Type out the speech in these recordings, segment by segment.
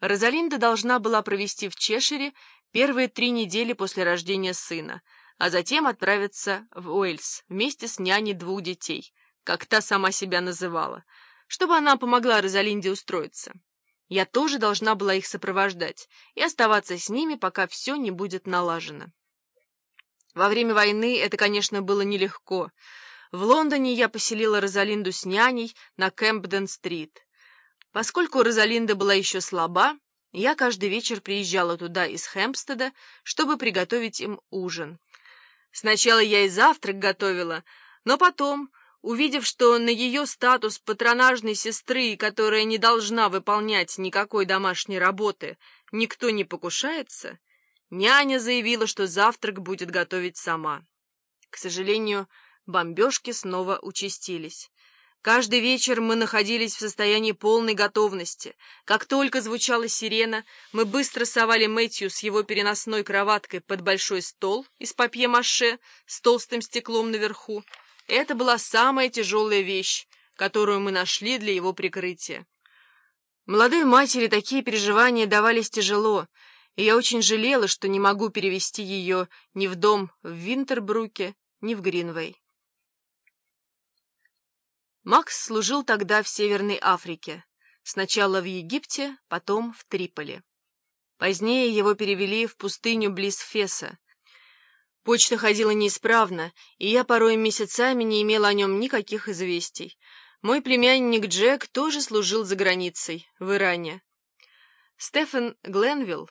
Розалинда должна была провести в Чешире первые три недели после рождения сына, а затем отправиться в Уэльс вместе с няней двух детей, как та сама себя называла, чтобы она помогла Розалинде устроиться. Я тоже должна была их сопровождать и оставаться с ними, пока все не будет налажено. Во время войны это, конечно, было нелегко. В Лондоне я поселила Розалинду с няней на Кэмпден-стрит. Поскольку Розалинда была еще слаба, я каждый вечер приезжала туда из Хэмпстеда, чтобы приготовить им ужин. Сначала я и завтрак готовила, но потом, увидев, что на ее статус патронажной сестры, которая не должна выполнять никакой домашней работы, никто не покушается, няня заявила, что завтрак будет готовить сама. К сожалению, бомбежки снова участились. Каждый вечер мы находились в состоянии полной готовности. Как только звучала сирена, мы быстро совали Мэтью с его переносной кроваткой под большой стол из папье-маше с толстым стеклом наверху. Это была самая тяжелая вещь, которую мы нашли для его прикрытия. Молодой матери такие переживания давались тяжело, и я очень жалела, что не могу перевести ее ни в дом в Винтербруке, ни в Гринвей. Макс служил тогда в Северной Африке, сначала в Египте, потом в Триполи. Позднее его перевели в пустыню близ Феса. Почта ходила неисправно, и я порой месяцами не имела о нем никаких известий. Мой племянник Джек тоже служил за границей, в Иране. Стефан Гленвилл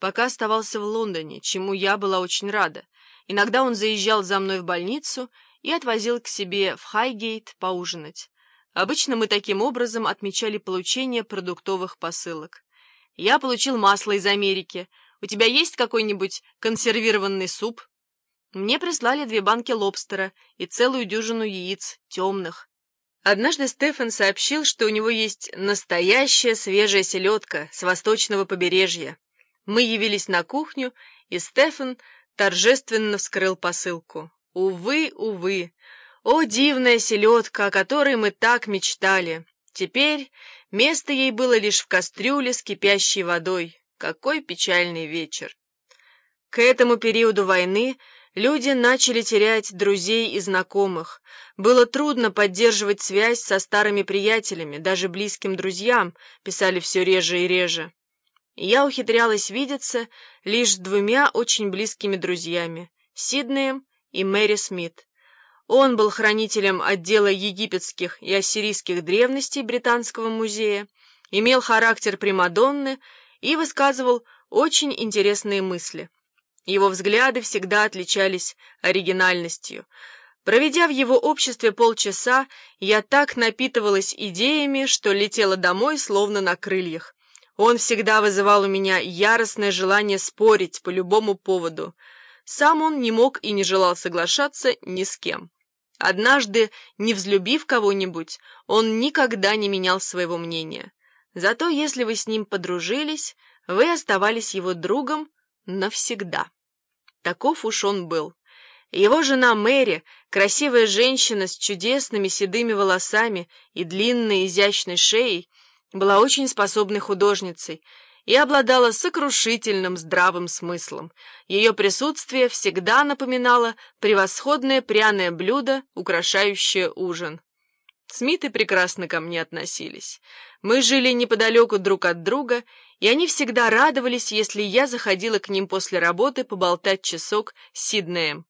пока оставался в Лондоне, чему я была очень рада. Иногда он заезжал за мной в больницу и отвозил к себе в Хайгейт поужинать. Обычно мы таким образом отмечали получение продуктовых посылок. Я получил масло из Америки. У тебя есть какой-нибудь консервированный суп? Мне прислали две банки лобстера и целую дюжину яиц, темных. Однажды Стефан сообщил, что у него есть настоящая свежая селедка с восточного побережья. Мы явились на кухню, и Стефан торжественно вскрыл посылку. Увы, увы, о дивная селедка, о которой мы так мечтали. Теперь место ей было лишь в кастрюле с кипящей водой. Какой печальный вечер. К этому периоду войны люди начали терять друзей и знакомых. Было трудно поддерживать связь со старыми приятелями, даже близким друзьям, писали все реже и реже. Я ухитрялась видеться лишь с двумя очень близкими друзьями — Сиднеем и Мэри Смит. Он был хранителем отдела египетских и ассирийских древностей Британского музея, имел характер Примадонны и высказывал очень интересные мысли. Его взгляды всегда отличались оригинальностью. Проведя в его обществе полчаса, я так напитывалась идеями, что летела домой словно на крыльях. Он всегда вызывал у меня яростное желание спорить по любому поводу — сам он не мог и не желал соглашаться ни с кем. Однажды, не взлюбив кого-нибудь, он никогда не менял своего мнения. Зато если вы с ним подружились, вы оставались его другом навсегда. Таков уж он был. Его жена Мэри, красивая женщина с чудесными седыми волосами и длинной изящной шеей, была очень способной художницей, и обладала сокрушительным здравым смыслом. Ее присутствие всегда напоминало превосходное пряное блюдо, украшающее ужин. Смиты прекрасно ко мне относились. Мы жили неподалеку друг от друга, и они всегда радовались, если я заходила к ним после работы поболтать часок с Сиднеем.